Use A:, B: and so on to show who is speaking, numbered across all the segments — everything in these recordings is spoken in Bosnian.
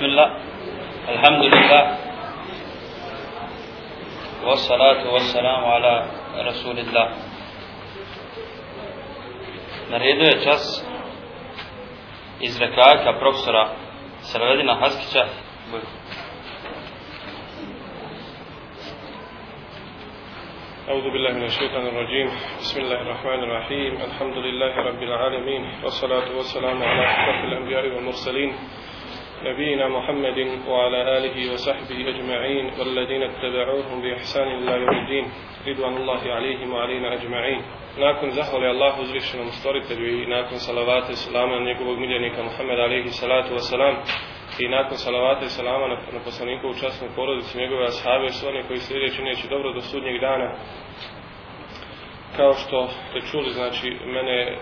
A: بسم الله. الحمد لله. والصلاة والسلام على رسول الله. Na redu je čas iz rekaka profesora Saravedina.
B: أعوذ بالله من الشيطان الرجيم. بسم الله الرحمن الرحيم. الحمد لله رب العالمين. والصلاة والسلام على أشرف الأنبياء والمرسلين. نبينا محمد وعلى آله وصحبه أجمعين والذين اتبعوهم بإحسان إلى يوم الدين رضوان الله عليهم وعلينا أجمعين nakon zahvali Allahu uzvišenom stvoritelju i nakon salavate salama na njegovog miljenika Muhammed alaihi salatu wasalam i nakon salavate salama na, na poslanikovu časnu porodicu njegove ashabe i oni koji slijede čineći dobro do sudnjeg dana kao što ste čuli znači mene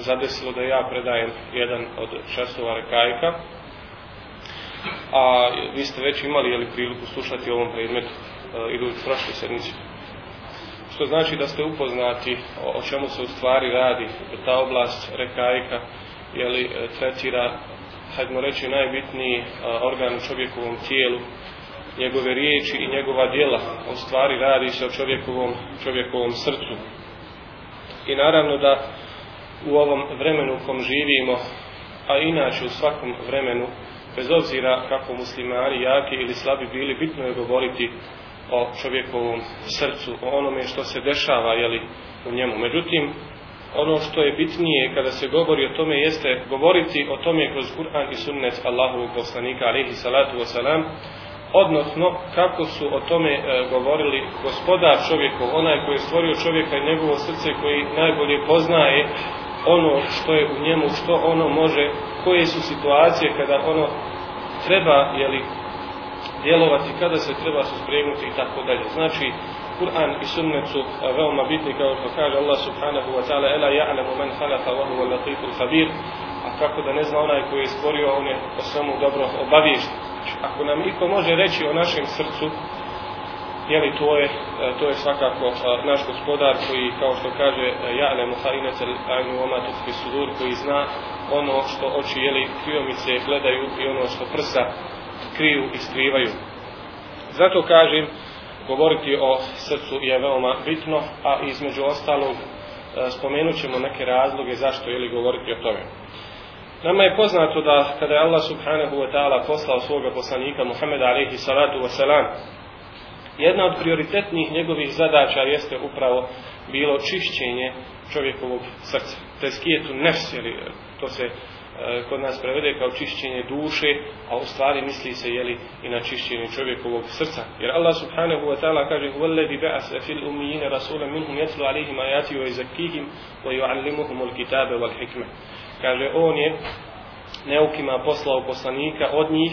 B: zadesilo da ja predajem jedan od časova rekajka. A vi ste već imali jeli, priliku slušati o ovom predmetu e, ili u prošloj sedmice što znači da ste upoznati o, o čemu se u stvari radi da ta oblast rekajka jeli, e, tretira hajdemo reći najbitniji a, organ u čovjekovom tijelu. Njegove riječi i njegova djela u stvari radi se o čovjekovom, čovjekovom srcu. I naravno da u ovom vremenu u kom živimo, a inače u svakom vremenu, bez obzira kako muslimani, jaki ili slabi bili, bitno je govoriti o čovjekovom srcu, o onome što se dešava jeli, u njemu. Međutim, ono što je bitnije kada se govori o tome jeste govoriti o tome kroz Kur'an i sunnet Allahovog poslanika alaihi salatu wasalam, odnosno kako su o tome e, govorili gospodar čovjekov, onaj koji je stvorio čovjeka i njegovo srce koji najbolje poznaje ono što je u njemu, što ono može, koje su situacije kada ono treba, jeli, djelovati, kada se treba suspremnuti i tako dalje. Znači, Kur'an i sunnet su e, veoma bitni, kao što kaže Allah subhanahu wa ta'ala, Ela ja'lamu man halaka wa huwa latiful khabir, a kako da ne zna onaj koji je stvorio, on je o svemu dobro obaviješten. Znači, ako nam iko može reći o našem srcu, jeli to je, e, to je svakako e, naš gospodar koji, kao što kaže, e, ja'le muhainete ajnu oma tukfi sudur, koji zna ono što oči, jeli, kriomice gledaju i ono što prsa kriju i skrivaju. Zato kažem, govoriti o srcu je veoma bitno, a između ostalog spomenut ćemo neke razloge zašto jeli govoriti o tome. Nama je poznato da kada je Allah subhanahu wa ta'ala poslao svoga poslanika Muhammeda alaihi salatu wa salam jedna od prioritetnih njegovih zadaća jeste upravo bilo čišćenje čovjekovog srca. To je skijetu nefsjeli, to se e, kod nas prevede kao čišćenje duše, a u stvari misli se jeli i na čišćenje čovjekovog srca. Jer Allah subhanahu wa ta'ala kaže وَلَّذِ بَعَثَ فِي الْأُمِّيِّنَ رَسُولَ مِنْهُمْ wa عَلِهِمْ آيَاتِ وَيْزَكِّهِمْ وَيُعَلِّمُهُمُ wal hikma." Kaže, on je neukima poslao poslanika od njih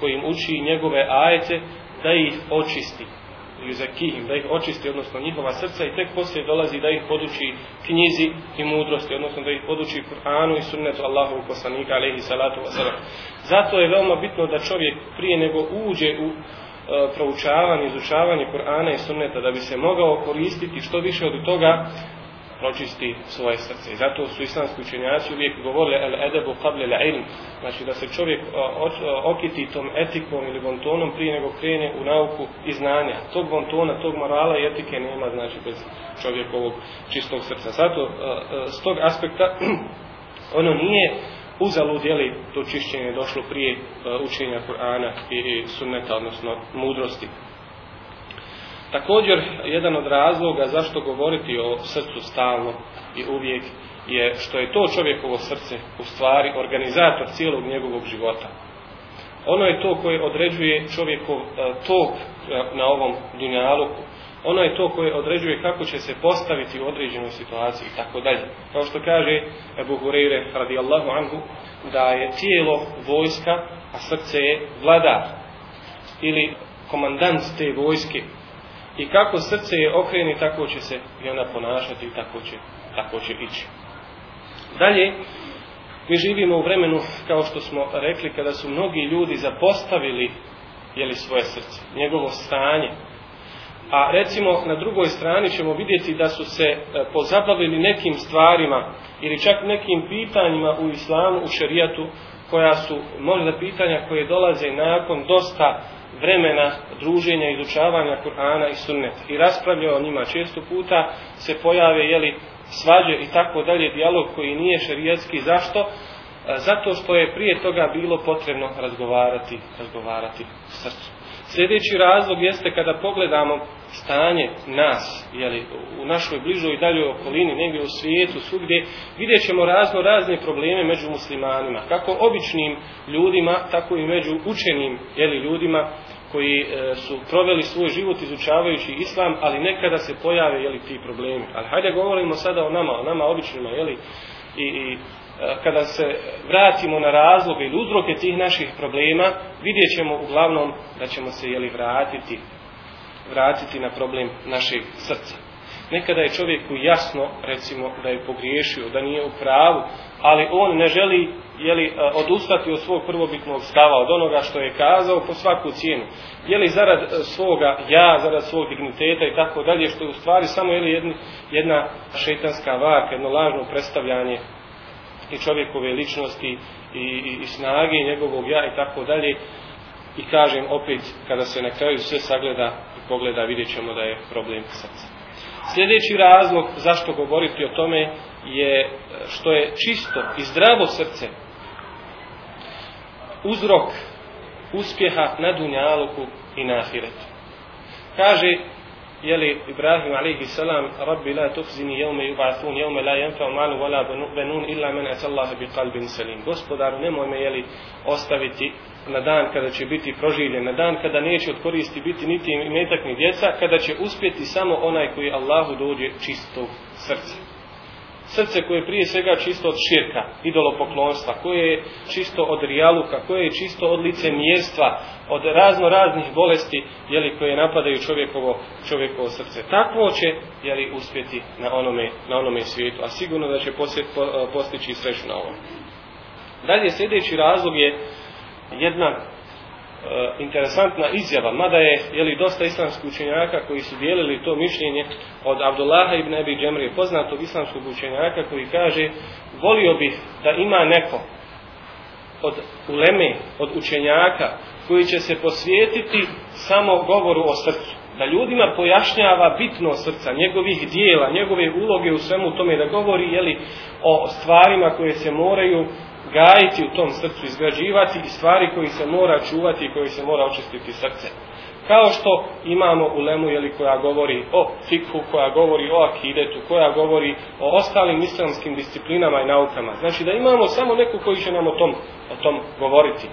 B: kojim uči njegove ajete da ih očisti, yuzakihim, da ih očisti, odnosno njihova srca i tek poslije dolazi da ih poduči knjizi i mudrosti, odnosno da ih poduči Kur'anu i sunnetu Allahu poslanika, alaihi salatu wasalam. Zato je veoma bitno da čovjek prije nego uđe u e, proučavanje, izučavanje Kur'ana i sunneta, da bi se mogao koristiti što više od toga, pročisti svoje srce. I zato su islamski učenjaci uvijek govorili el edebu qable la ilm, znači da se čovjek okiti tom etikom ili bontonom prije nego krene u nauku i znanja. Tog bontona, tog morala i etike nema znači bez čovjekovog čistog srca. Zato e, e, s tog aspekta ono nije uzalud je li to čišćenje došlo prije e, učenja Kur'ana i sunneta, odnosno mudrosti. Također, jedan od razloga zašto govoriti o srcu stalno i uvijek je što je to čovjekovo srce u stvari organizator cijelog njegovog života. Ono je to koje određuje čovjekov e, tok e, na ovom dunjaluku. Ono je to koje određuje kako će se postaviti u određenoj situaciji i tako dalje. Kao što kaže Ebu Hureyre radijallahu anhu da je tijelo vojska, a srce je vladar ili komandant te vojske i kako srce je okreni, tako će se i ona ponašati i tako će, tako će ići. Dalje, mi živimo u vremenu, kao što smo rekli, kada su mnogi ljudi zapostavili jeli, svoje srce, njegovo stanje. A recimo, na drugoj strani ćemo vidjeti da su se e, pozabavili nekim stvarima ili čak nekim pitanjima u islamu, u šerijatu, koja su možda pitanja koje dolaze nakon dosta vremena druženja, izučavanja Kur'ana i sunneta i raspravlja o njima često puta se pojave jeli, svađe i tako dalje, dijalog koji nije šerijatski. Zašto? Zato što je prije toga bilo potrebno razgovarati, razgovarati srcu. Sljedeći razlog jeste kada pogledamo stanje nas, jeli, u našoj bližoj i daljoj okolini, negdje u svijetu, svugdje, vidjet ćemo razno razne probleme među muslimanima. Kako običnim ljudima, tako i među učenim jeli, ljudima koji e, su proveli svoj život izučavajući islam, ali nekada se pojave jeli, ti problemi. Ali hajde govorimo sada o nama, o nama običnima, jeli, i, i Eh, kada se vratimo na razloge ili uzroke tih naših problema, vidjet ćemo uglavnom da ćemo se jeli vratiti, vratiti na problem našeg srca. Nekada je čovjeku jasno, recimo, da je pogriješio, da nije u pravu, ali on ne želi jeli, eh, odustati od svog prvobitnog stava, od onoga što je kazao po svaku cijenu. Jeli zarad eh, svoga ja, zarad svog digniteta i tako dalje, što je u stvari samo jeli, jedna šetanska varka, jedno lažno predstavljanje i čovjekove ličnosti i, i, i snage njegovog ja i tako dalje. I kažem opet kada se na kraju sve sagleda i pogleda vidjet ćemo da je problem srca sljedeći razlog zašto govoriti o tome je e, što je čisto i zdravo srce uzrok uspjeha na dunjaluku i na ahiretu. Kaže jeli Ibrahim alaihi salam Rabbi la tufzini jevme yubathun jevme la jenfa malu wala benun illa men et Allah bi salim. Gospodaru nemoj me jeli ostaviti na dan kada će biti proživljen na dan kada neće od koristi biti niti metak ni djeca kada će uspjeti samo onaj koji Allahu dođe čistog srca srce koje je prije svega čisto od širka, idolopoklonstva, koje je čisto od rijaluka, koje je čisto od licemjerstva, od razno raznih bolesti jeli, koje napadaju čovjekovo, čovjekovo srce. Takvo će jeli, uspjeti na onome, na onome svijetu, a sigurno da će posjet, po, postići sreću na ovom. Dalje, sljedeći razlog je jedna Eh, interesantna izjava, mada je jeli, dosta islamskih učenjaka koji su dijelili to mišljenje od Abdullaha ibn Abi Džemrije, poznatog islamskog učenjaka koji kaže volio bih da ima neko od uleme, od učenjaka koji će se posvijetiti samo govoru o srcu. Da ljudima pojašnjava bitno srca, njegovih dijela, njegove uloge u svemu tome, da govori jeli, o stvarima koje se moraju gajiti u tom srcu, izgrađivati i stvari koji se mora čuvati i koji se mora očistiti srce. Kao što imamo u Lemu jeli, koja govori o fikhu, koja govori o akidetu, koja govori o ostalim islamskim disciplinama i naukama. Znači da imamo samo neku koji će nam o tom, o tom govoriti.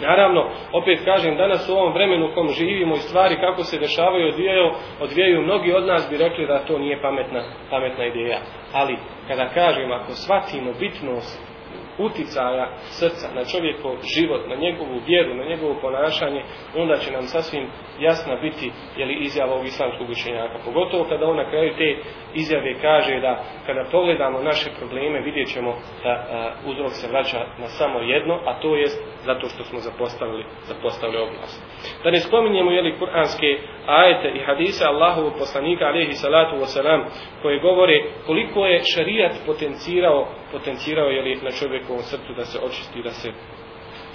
B: Naravno, opet kažem, danas u ovom vremenu u kom živimo i stvari kako se dešavaju odvijaju, odvijaju mnogi od nas bi rekli da to nije pametna, pametna ideja. Ali, kada kažem, ako shvatimo bitnost uticaja srca na čovjekov život, na njegovu vjeru, na njegovo ponašanje, onda će nam sasvim jasna biti je li izjava ovog islamskog učenjaka. Pogotovo kada on na kraju te izjave kaže da kada pogledamo naše probleme vidjet ćemo da a, uzrok se vraća na samo jedno, a to jest zato što smo zapostavili, zapostavili oblast. Da ne spominjemo jeli kuranske ajete i hadise Allahovog poslanika alaihi salatu wasalam koje govore koliko je šarijat potencirao, potencirao je li na čovjekovom srcu da se očisti, da se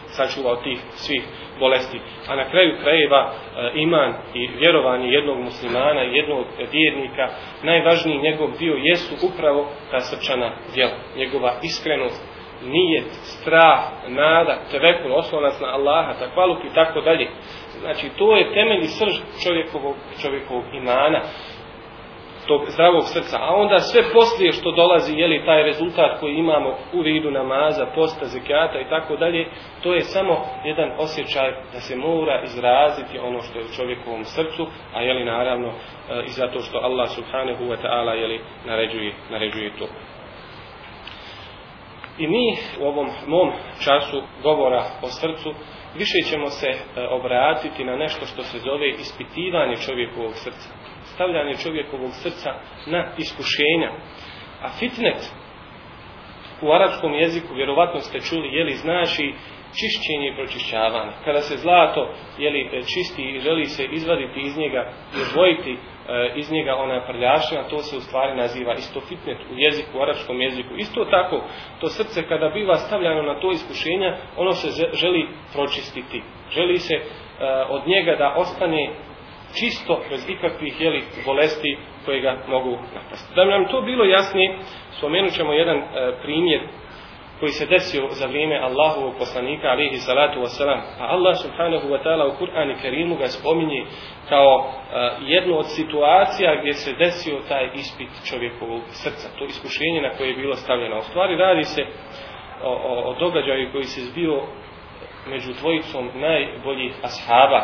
B: sačuva od tih svih bolesti. A na kraju krajeva e, iman i vjerovanje jednog muslimana i jednog vjernika, najvažniji njegov dio jesu upravo ta srčana djela. Njegova iskrenost, nijet, strah, nada, tevekul, oslonac na Allaha, takvaluk i tako dalje. Znači, to je temelj i srž čovjekovog, čovjekovog imana tog zdravog srca. A onda sve poslije što dolazi, je li taj rezultat koji imamo u vidu namaza, posta, zekijata i tako dalje, to je samo jedan osjećaj da se mora izraziti ono što je u čovjekovom srcu, a je li naravno e, i zato što Allah subhanahu wa ta'ala je li naređuje, naređuje to. I mi u ovom mom času govora o srcu više ćemo se e, obratiti na nešto što se zove ispitivanje čovjekovog srca stavljanje čovjekovog srca na iskušenja. A fitnet u arapskom jeziku, vjerovatno ste čuli, jeli znači čišćenje i pročišćavanje. Kada se zlato jeli, e, čisti i želi se izvaditi iz njega i odvojiti e, iz njega ona prljašina, to se u stvari naziva isto fitnet u jeziku, u arapskom jeziku. Isto tako, to srce kada biva stavljano na to iskušenja, ono se želi pročistiti. Želi se e, od njega da ostane čisto, bez ikakvih jeli, bolesti koje ga mogu napasti. Da bi nam to bilo jasnije, spomenut ćemo jedan e, primjer koji se desio za vrijeme Allahovog poslanika alihi salatu wasalam. A Allah subhanahu wa ta'ala u Kur'ani Kerimu ga spominje kao uh, jednu od situacija gdje se desio taj ispit čovjekovog srca. To iskušenje na koje je bilo stavljeno. U stvari radi se o, o, o događaju koji se zbio među dvojicom najboljih ashaba.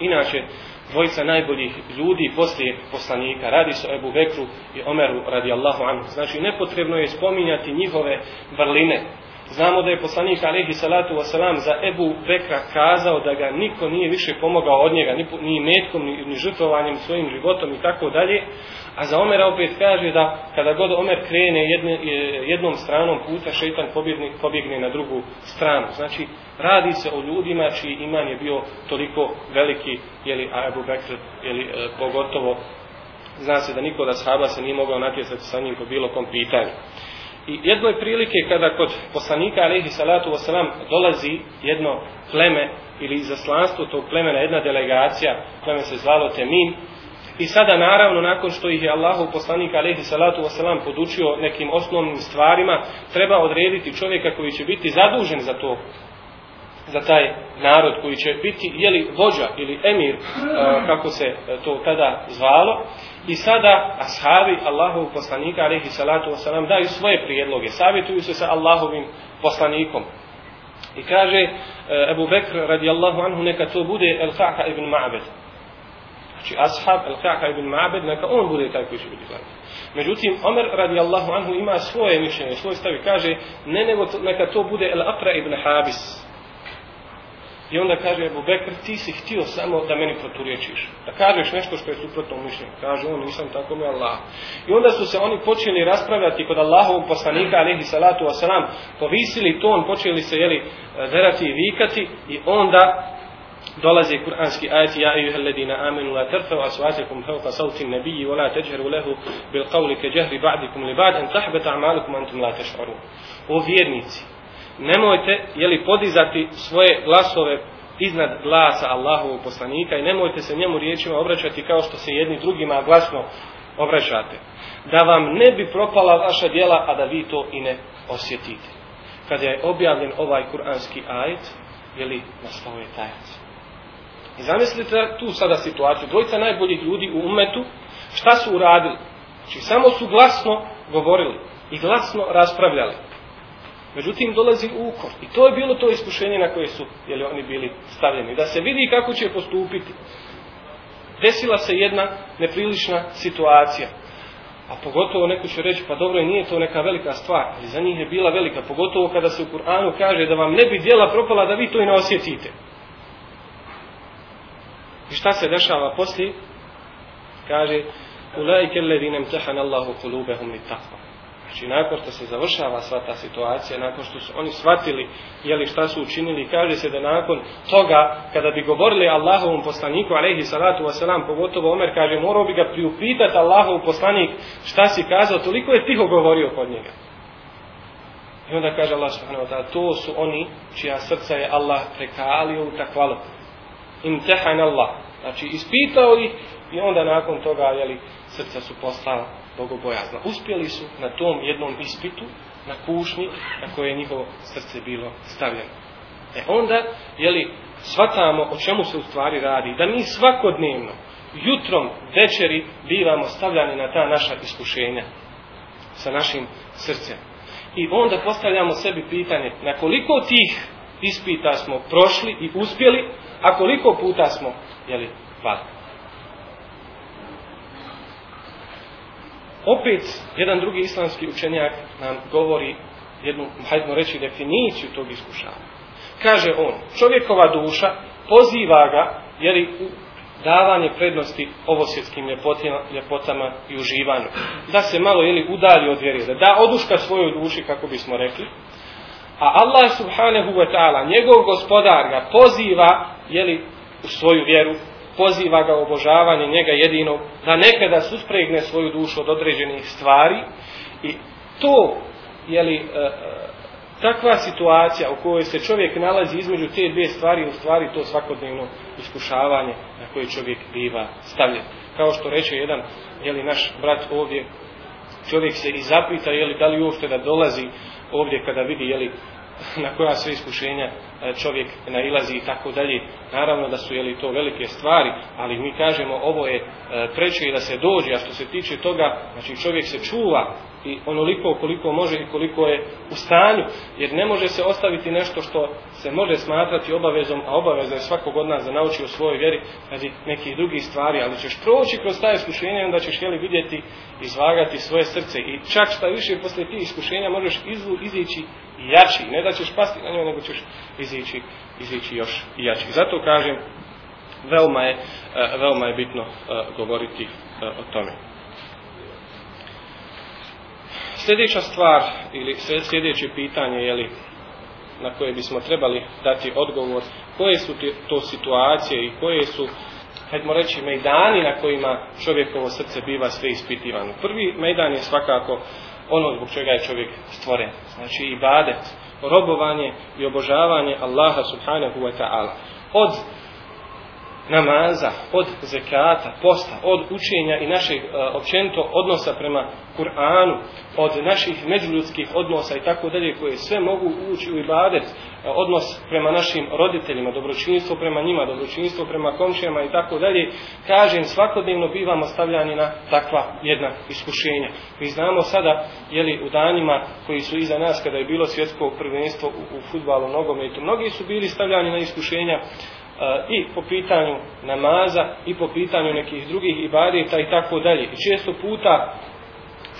B: Inače, dvojica najboljih ljudi poslije poslanika. Radi se o Ebu Bekru i Omeru radijallahu anhu. Znači nepotrebno je spominjati njihove vrline. Znamo da je poslanik alaihi salatu wasalam za Ebu Bekra kazao da ga niko nije više pomogao od njega, ni, ni metkom, ni, ni žrtvovanjem svojim životom i tako dalje. A za Omera opet kaže da kada god Omer krene jedne, e, jednom stranom puta, šeitan pobjegne, pobjegne na drugu stranu. Znači, radi se o ljudima čiji iman je bio toliko veliki, jeli, a Ebu Bekr, jeli, e, pogotovo, zna se da niko da shaba se nije mogao natjecati sa njim po bilo kom pitanju. I jedno je prilike kada kod poslanika alaihi salatu wasalam dolazi jedno pleme ili izaslanstvo tog plemena, jedna delegacija, pleme se zvalo Temin, I sada naravno nakon što ih je Allahu poslanik alejhi salatu vesselam podučio nekim osnovnim stvarima, treba odrediti čovjeka koji će biti zadužen za to za taj narod koji će biti jeli vođa ili emir kako se to tada zvalo i sada ashabi Allahov poslanika alejhi salatu vesselam daju svoje prijedloge savjetuju se sa Allahovim poslanikom i kaže e, Abu Bekr radijallahu anhu neka to bude El-Qaqa ibn Ma'bad Znači, ashab Al-Qaqa ibn Ma'bed, neka on bude taj koji će biti glavni. Međutim, Omer radijallahu anhu ima svoje mišljenje, svoj stav i kaže, ne nego neka to bude El-Aqra ibn Habis. I onda kaže Ebu Bekr, ti si htio samo da meni proturječiš. Da kažeš nešto što je suprotno mišljenju. Kaže on, nisam tako mi Allah. I onda su se oni počeli raspravljati kod Allahovog poslanika, alihi salatu wasalam, povisili ton, počeli se, jeli, derati i vikati i onda dolaze kuranski ajati ja ejuha alladina amanu la tarfa'u aswatakum fawqa sawti an-nabiyyi wa la tajharu lahu bil qawli ka jahri ba'dikum li ba'd an tahbata a'malukum antum la tash'urun o vjernici nemojte je li podizati svoje glasove iznad glasa Allahovog poslanika i nemojte se njemu riječima obraćati kao što se jedni drugima glasno obraćate da vam ne bi propala vaša djela a da vi to i ne osjetite kada je objavljen ovaj kuranski ajet je li nastao je tajac I zamislite tu sada situaciju. Dvojica najboljih ljudi u umetu, šta su uradili? Znači, samo su glasno govorili i glasno raspravljali. Međutim, dolazi ukor. I to je bilo to iskušenje na koje su jeli, oni bili stavljeni. Da se vidi kako će postupiti. Desila se jedna neprilična situacija. A pogotovo neko će reći, pa dobro, nije to neka velika stvar. Ali za njih je bila velika. Pogotovo kada se u Kur'anu kaže da vam ne bi dijela propala da vi to i ne osjetite. I šta se dešava poslije? Kaže, ulajke ledinem tehan Allahu qulubahum takva. Znači, nakon što se završava sva ta situacija, nakon što su oni shvatili jeli šta su učinili, kaže se da nakon toga, kada bi govorili Allahovom poslaniku, alaihi salatu wasalam, pogotovo Omer kaže, morao bi ga priupitati Allahov poslanik šta si kazao, toliko je tiho govorio kod njega. I onda kaže Allah subhanahu wa ta'ala, to su oni čija srca je Allah prekalio u takvalu imtehan Allah. Znači, ispitao ih i onda nakon toga, jeli, srca su postala bogobojazna. Uspjeli su na tom jednom ispitu, na kušnji, na koje je njihovo srce bilo stavljeno. E onda, jeli, shvatamo o čemu se u stvari radi. Da mi svakodnevno, jutrom, večeri, bivamo stavljani na ta naša iskušenja sa našim srcem. I onda postavljamo sebi pitanje, na koliko tih ispita smo prošli i uspjeli, a koliko puta smo, jeli, pali. Opet, jedan drugi islamski učenjak nam govori jednu, hajdemo reći, definiciju tog iskušanja. Kaže on, čovjekova duša poziva ga, jeli, u davanje prednosti ovosvjetskim ljepotama i uživanju. Da se malo, ili udalji od vjere, da oduška svojoj duši, kako bismo rekli, A Allah subhanahu wa ta'ala, njegov gospodar ga poziva, jeli, u svoju vjeru, poziva ga obožavanje njega jedinog, da nekada suspregne svoju dušu od određenih stvari i to, jeli, li e, e, takva situacija u kojoj se čovjek nalazi između te dvije stvari, u stvari to svakodnevno iskušavanje na koje čovjek biva stavljen. Kao što reče jedan, jeli, naš brat ovdje, čovjek se i zapita, jeli, da li uopšte da dolazi ovdje kada vidi, jeli, na koja sve iskušenja e, čovjek nailazi i tako dalje. Naravno da su jeli to velike stvari, ali mi kažemo ovo je e, preče i da se dođe, a što se tiče toga, znači čovjek se čuva i onoliko koliko može i koliko je u stanju, jer ne može se ostaviti nešto što se može smatrati obavezom, a obaveza je svakog od nas da nauči o svojoj vjeri radi nekih drugih stvari, ali ćeš proći kroz ta iskušenja i onda ćeš jeli vidjeti izvagati svoje srce i čak šta više posle tih iskušenja možeš izvu, izići jači, ne da ćeš pasti na njoj, nego ćeš izići, izići još i jači. Zato kažem, veoma je, eh, veoma je bitno eh, govoriti eh, o tome. Sljedeća stvar ili sljedeće pitanje je li na koje bismo trebali dati odgovor, koje su to situacije i koje su hajdemo reći, mejdani na kojima čovjekovo srce biva sve ispitivano. Prvi mejdan je svakako ono zbog čega je čovjek stvoren. Znači ibadet, robovanje i obožavanje Allaha subhanahu wa ta'ala. Od namaza, od zekata, posta, od učenja i našeg e, općenito odnosa prema Kur'anu, od naših međuljudskih odnosa i tako dalje, koje sve mogu ući u ibadet, e, odnos prema našim roditeljima, dobročinstvo prema njima, dobročinstvo prema komšijama i tako dalje, kažem, svakodnevno bivamo stavljani na takva jedna iskušenja. Mi znamo sada, jeli, u danima koji su iza nas, kada je bilo svjetsko prvenstvo u, u futbalu, nogometu, mnogi su bili stavljani na iskušenja E, i po pitanju namaza i po pitanju nekih drugih ibadeta i tako dalje. I često puta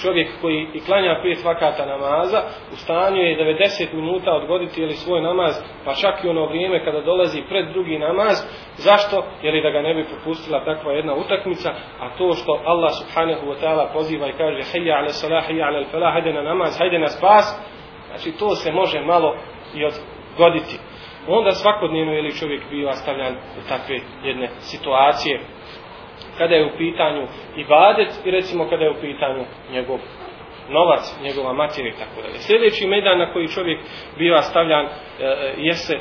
B: čovjek koji i klanja pet vakata namaza u stanju je 90 minuta odgoditi ili svoj namaz pa čak i ono vrijeme kada dolazi pred drugi namaz zašto? jer je da ga ne bi propustila takva jedna utakmica a to što Allah subhanahu wa ta'ala poziva i kaže hejja ala salah, hejja ala falah hajde na namaz, hajde na spas znači to se može malo i odgoditi onda svakodnevno je li čovjek biva stavljan u takve jedne situacije kada je u pitanju ibadet i recimo kada je u pitanju njegov novac, njegova materija i tako dalje. Sljedeći medan na koji čovjek biva stavljan e, e jeste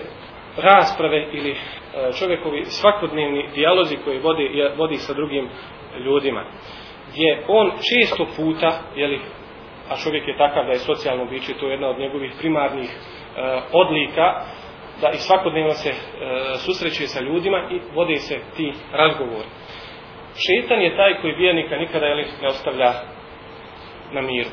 B: rasprave ili e, čovjekovi svakodnevni dijalozi koji vodi, vodi sa drugim ljudima. Gdje on često puta, jeli, a čovjek je takav da je socijalno biće, to je jedna od njegovih primarnih e, odlika, da i svakodnevno se e, susreće sa ljudima i vode se ti razgovori. Šetan je taj koji vjernika nikada jeli, ne ostavlja na miru.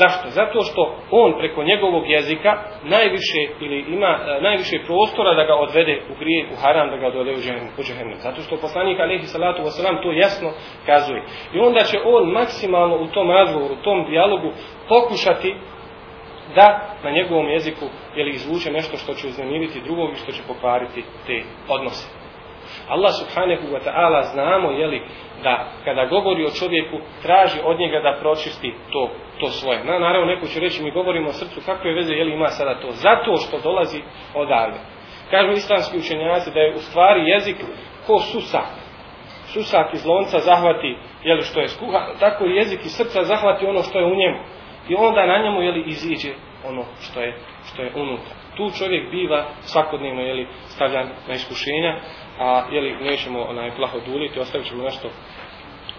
B: Zašto? Zato što on preko njegovog jezika najviše ili ima e, najviše prostora da ga odvede u grije, u haram, da ga odvede u džehennem. Zato što poslanik Alehi Salatu Wasalam to jasno kazuje. I onda će on maksimalno u tom razgovoru, u tom dijalogu pokušati da na njegovom jeziku je li izvuče nešto što će uznemiriti drugog i što će pokvariti te odnose. Allah subhanahu wa ta'ala znamo je li da kada govori o čovjeku traži od njega da pročisti to, to svoje. Na, naravno neko će reći mi govorimo o srcu kakve veze je li ima sada to. Zato što dolazi odavde. Kažu islamski učenjaci da je u stvari jezik ko susak. Susak iz lonca zahvati je što je skuha, tako i jezik iz srca zahvati ono što je u njemu i onda na njemu jeli, iziđe ono što je, što je unutra. Tu čovjek biva svakodnevno jeli, stavljan na iskušenja, a jeli, nećemo onaj plaho duliti, ostavit ćemo nešto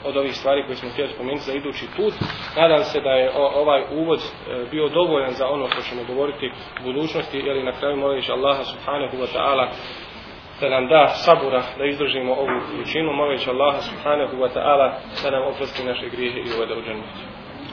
B: od ovih stvari koje smo htjeli spomenuti za idući put. Nadam se da je ovaj uvod e, bio dovoljan za ono što ćemo govoriti u budućnosti, jer na kraju moliš Allaha subhanahu wa ta'ala da nam da sabura da izdržimo ovu učinu, moliš Allaha subhanahu wa ta'ala da nam oprosti naše grijehe i uvede u džennetu.